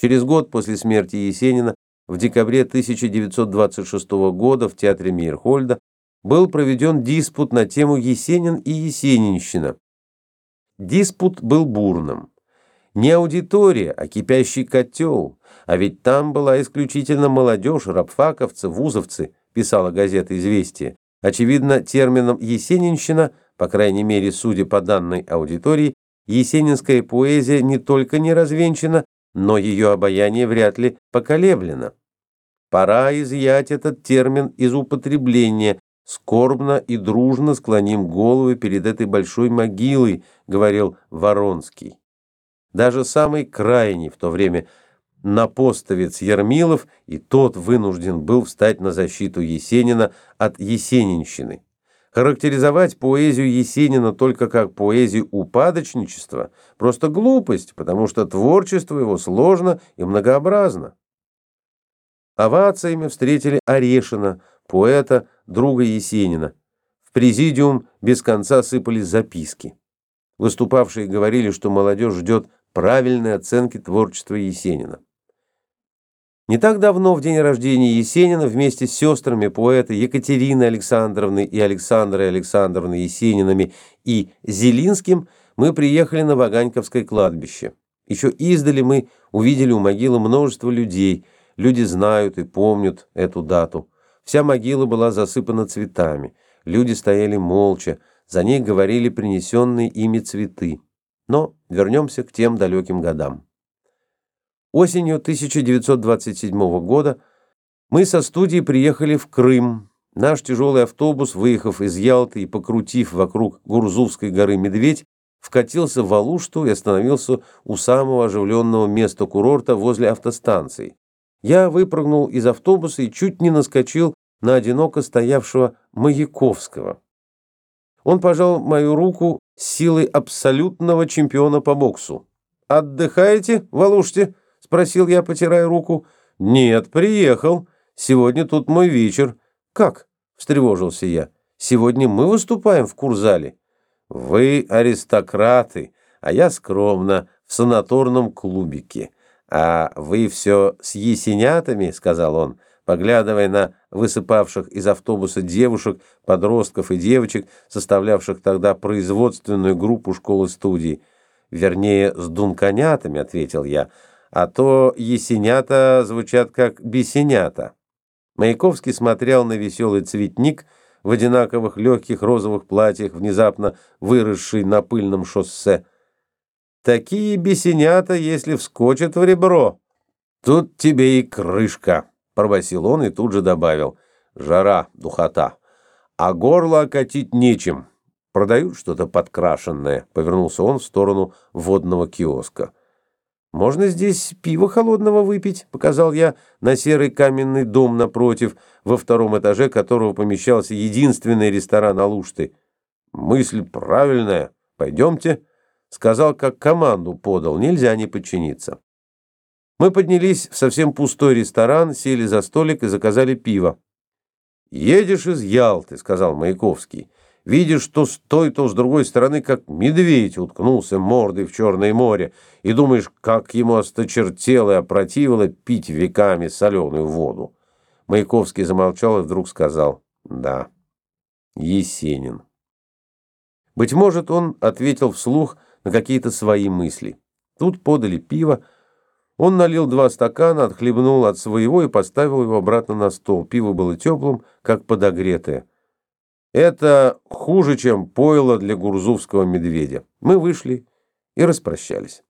Через год после смерти Есенина, в декабре 1926 года в театре Мейерхольда был проведен диспут на тему «Есенин и Есенинщина». Диспут был бурным. Не аудитория, а кипящий котел. А ведь там была исключительно молодежь, рабфаковцы, вузовцы, писала газета «Известия». Очевидно, термином «есенинщина», по крайней мере, судя по данной аудитории, есенинская поэзия не только не развенчана, но ее обаяние вряд ли поколеблено. Пора изъять этот термин из употребления, скорбно и дружно склоним головы перед этой большой могилой, говорил Воронский. Даже самый крайний в то время напостовец Ермилов и тот вынужден был встать на защиту Есенина от есенинщины. Характеризовать поэзию Есенина только как поэзию упадочничества – просто глупость, потому что творчество его сложно и многообразно. Овациями встретили Орешина, поэта, друга Есенина. В президиум без конца сыпались записки. Выступавшие говорили, что молодежь ждет правильной оценки творчества Есенина. Не так давно, в день рождения Есенина, вместе с сестрами поэта Екатериной Александровной и Александрой Александровной Есенинами и Зелинским мы приехали на Ваганьковское кладбище. Еще издали мы увидели у могилы множество людей. Люди знают и помнят эту дату. Вся могила была засыпана цветами. Люди стояли молча, за ней говорили принесенные ими цветы. Но вернемся к тем далеким годам. Осенью 1927 года мы со студией приехали в Крым. Наш тяжелый автобус, выехав из Ялты и покрутив вокруг Гурзувской горы Медведь, вкатился в Алушту и остановился у самого оживленного места курорта возле автостанции. Я выпрыгнул из автобуса и чуть не наскочил на одиноко стоявшего Маяковского. Он пожал мою руку силой абсолютного чемпиона по боксу. «Отдыхаете в Алуште?» Спросил я, потирая руку. Нет, приехал. Сегодня тут мой вечер. Как? встревожился я. Сегодня мы выступаем в курзале. Вы аристократы, а я скромно в санаторном клубике. А вы все с есенятами, сказал он, поглядывая на высыпавших из автобуса девушек, подростков и девочек, составлявших тогда производственную группу школы-студии. Вернее, с дунканятами, ответил я а то есенята звучат как бесенята. Маяковский смотрел на веселый цветник в одинаковых легких розовых платьях, внезапно выросший на пыльном шоссе. Такие бесенята, если вскочат в ребро, тут тебе и крышка, пробасил он и тут же добавил: жара, духота, а горло окатить нечем. Продают что-то подкрашенное. Повернулся он в сторону водного киоска. «Можно здесь пиво холодного выпить», — показал я на серый каменный дом напротив, во втором этаже которого помещался единственный ресторан Алушты. «Мысль правильная. Пойдемте», — сказал, как команду подал. Нельзя не подчиниться. Мы поднялись в совсем пустой ресторан, сели за столик и заказали пиво. «Едешь из Ялты», — сказал Маяковский. Видишь, что с той, то с другой стороны, как медведь уткнулся мордой в Черное море, и думаешь, как ему осточертело и опротивило пить веками соленую воду. Маяковский замолчал и вдруг сказал «Да, Есенин». Быть может, он ответил вслух на какие-то свои мысли. Тут подали пиво, он налил два стакана, отхлебнул от своего и поставил его обратно на стол. Пиво было теплым, как подогретое. Это хуже, чем пойло для гурзувского медведя. Мы вышли и распрощались.